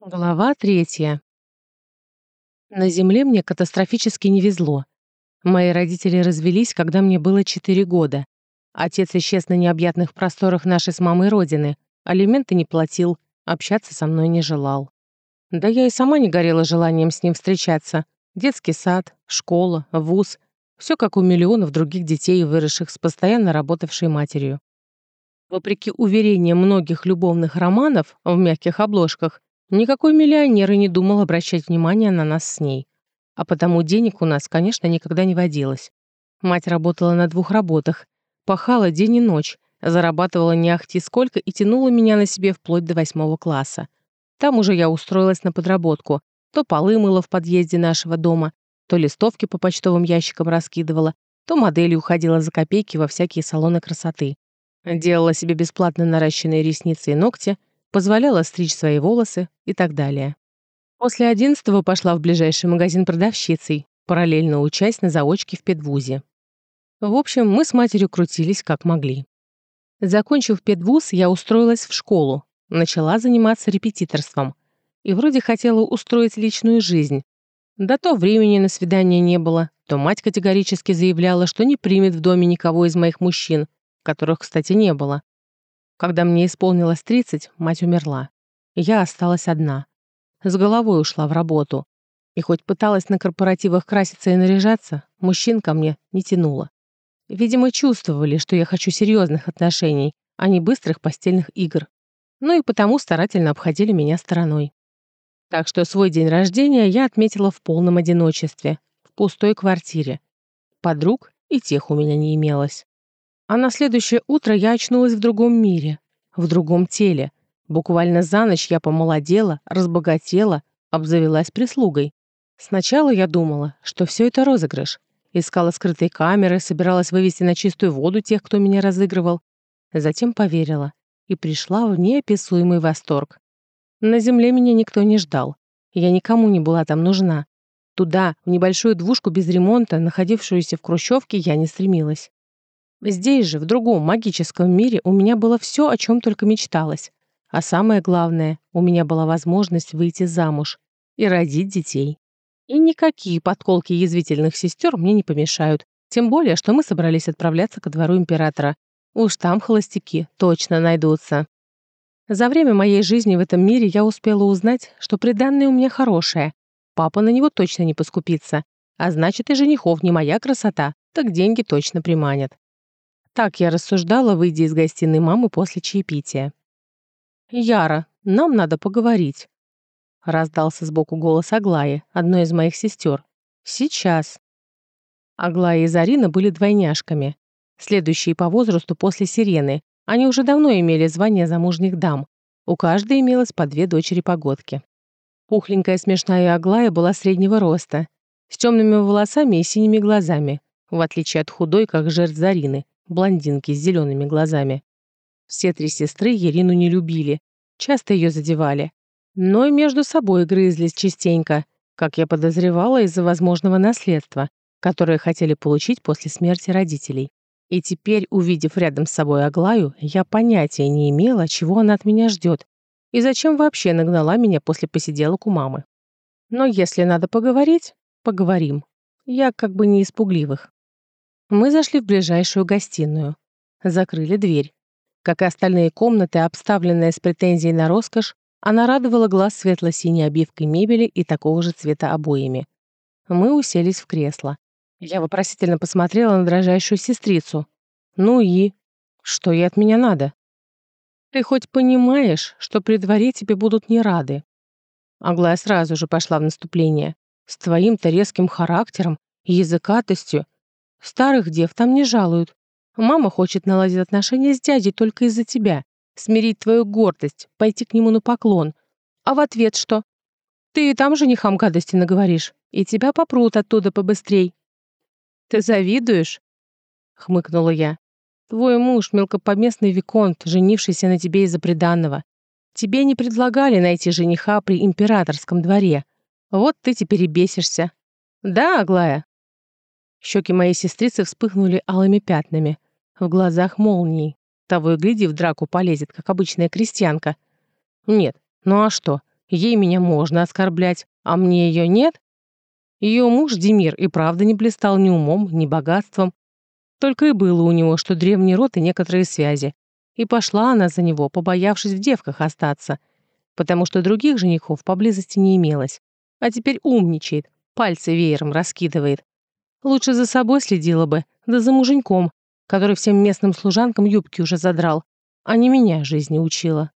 Глава третья. На земле мне катастрофически не везло. Мои родители развелись, когда мне было 4 года. Отец исчез на необъятных просторах нашей с мамой родины, алименты не платил, общаться со мной не желал. Да я и сама не горела желанием с ним встречаться. Детский сад, школа, вуз — все как у миллионов других детей, выросших с постоянно работавшей матерью. Вопреки уверениям многих любовных романов в мягких обложках, Никакой миллионер и не думал обращать внимание на нас с ней. А потому денег у нас, конечно, никогда не водилось. Мать работала на двух работах, пахала день и ночь, зарабатывала не ахти сколько и тянула меня на себе вплоть до восьмого класса. Там уже я устроилась на подработку. То полы мыла в подъезде нашего дома, то листовки по почтовым ящикам раскидывала, то моделью уходила за копейки во всякие салоны красоты. Делала себе бесплатно наращенные ресницы и ногти, позволяла стричь свои волосы и так далее. После одиннадцатого пошла в ближайший магазин продавщицей, параллельно учась на заочке в педвузе. В общем, мы с матерью крутились как могли. Закончив педвуз, я устроилась в школу, начала заниматься репетиторством и вроде хотела устроить личную жизнь. Да то времени на свидание не было, то мать категорически заявляла, что не примет в доме никого из моих мужчин, которых, кстати, не было. Когда мне исполнилось 30, мать умерла. Я осталась одна. С головой ушла в работу. И хоть пыталась на корпоративах краситься и наряжаться, мужчин ко мне не тянуло. Видимо, чувствовали, что я хочу серьезных отношений, а не быстрых постельных игр. Ну и потому старательно обходили меня стороной. Так что свой день рождения я отметила в полном одиночестве, в пустой квартире. Подруг и тех у меня не имелось. А на следующее утро я очнулась в другом мире, в другом теле. Буквально за ночь я помолодела, разбогатела, обзавелась прислугой. Сначала я думала, что все это розыгрыш. Искала скрытые камеры, собиралась вывести на чистую воду тех, кто меня разыгрывал. Затем поверила и пришла в неописуемый восторг. На земле меня никто не ждал. Я никому не была там нужна. Туда, в небольшую двушку без ремонта, находившуюся в Хрущевке, я не стремилась. Здесь же, в другом магическом мире, у меня было все, о чем только мечталось. А самое главное, у меня была возможность выйти замуж и родить детей. И никакие подколки язвительных сестер мне не помешают, тем более, что мы собрались отправляться ко двору императора. Уж там холостяки точно найдутся. За время моей жизни в этом мире я успела узнать, что приданное у меня хорошее. Папа на него точно не поскупится. А значит, и женихов не моя красота, так деньги точно приманят. Так я рассуждала, выйдя из гостиной мамы после чаепития. «Яра, нам надо поговорить», — раздался сбоку голос Аглаи, одной из моих сестер. «Сейчас». Аглая и Зарина были двойняшками, следующие по возрасту после Сирены. Они уже давно имели звание замужних дам. У каждой имелось по две дочери-погодки. Пухленькая смешная Аглая была среднего роста, с темными волосами и синими глазами, в отличие от худой, как жертв Зарины, блондинки с зелеными глазами. Все три сестры Ерину не любили, часто ее задевали, но и между собой грызлись частенько, как я подозревала из-за возможного наследства, которое хотели получить после смерти родителей. И теперь, увидев рядом с собой Аглаю, я понятия не имела, чего она от меня ждет, и зачем вообще нагнала меня после посиделок у мамы. Но если надо поговорить, поговорим. Я как бы не испугливых. Мы зашли в ближайшую гостиную. Закрыли дверь. Как и остальные комнаты, обставленные с претензией на роскошь, она радовала глаз светло-синей обивкой мебели и такого же цвета обоями. Мы уселись в кресло. Я вопросительно посмотрела на дрожащую сестрицу. «Ну и? Что ей от меня надо?» «Ты хоть понимаешь, что при дворе тебе будут не рады?» Аглая сразу же пошла в наступление. «С твоим-то резким характером и языкатостью Старых дев там не жалуют. Мама хочет наладить отношения с дядей только из-за тебя, смирить твою гордость, пойти к нему на поклон. А в ответ что? Ты и там женихам гадости наговоришь, и тебя попрут оттуда побыстрей. Ты завидуешь? Хмыкнула я. Твой муж — мелкопоместный виконт, женившийся на тебе из-за приданного. Тебе не предлагали найти жениха при императорском дворе. Вот ты теперь и бесишься. Да, Аглая? Щеки моей сестрицы вспыхнули алыми пятнами. В глазах молнией. Того и гляди, в драку полезет, как обычная крестьянка. Нет, ну а что? Ей меня можно оскорблять, а мне ее нет? Ее муж Демир и правда не блистал ни умом, ни богатством. Только и было у него, что древний род и некоторые связи. И пошла она за него, побоявшись в девках остаться, потому что других женихов поблизости не имелось. А теперь умничает, пальцы веером раскидывает. Лучше за собой следила бы, да за муженьком, который всем местным служанкам юбки уже задрал, а не меня жизни учила.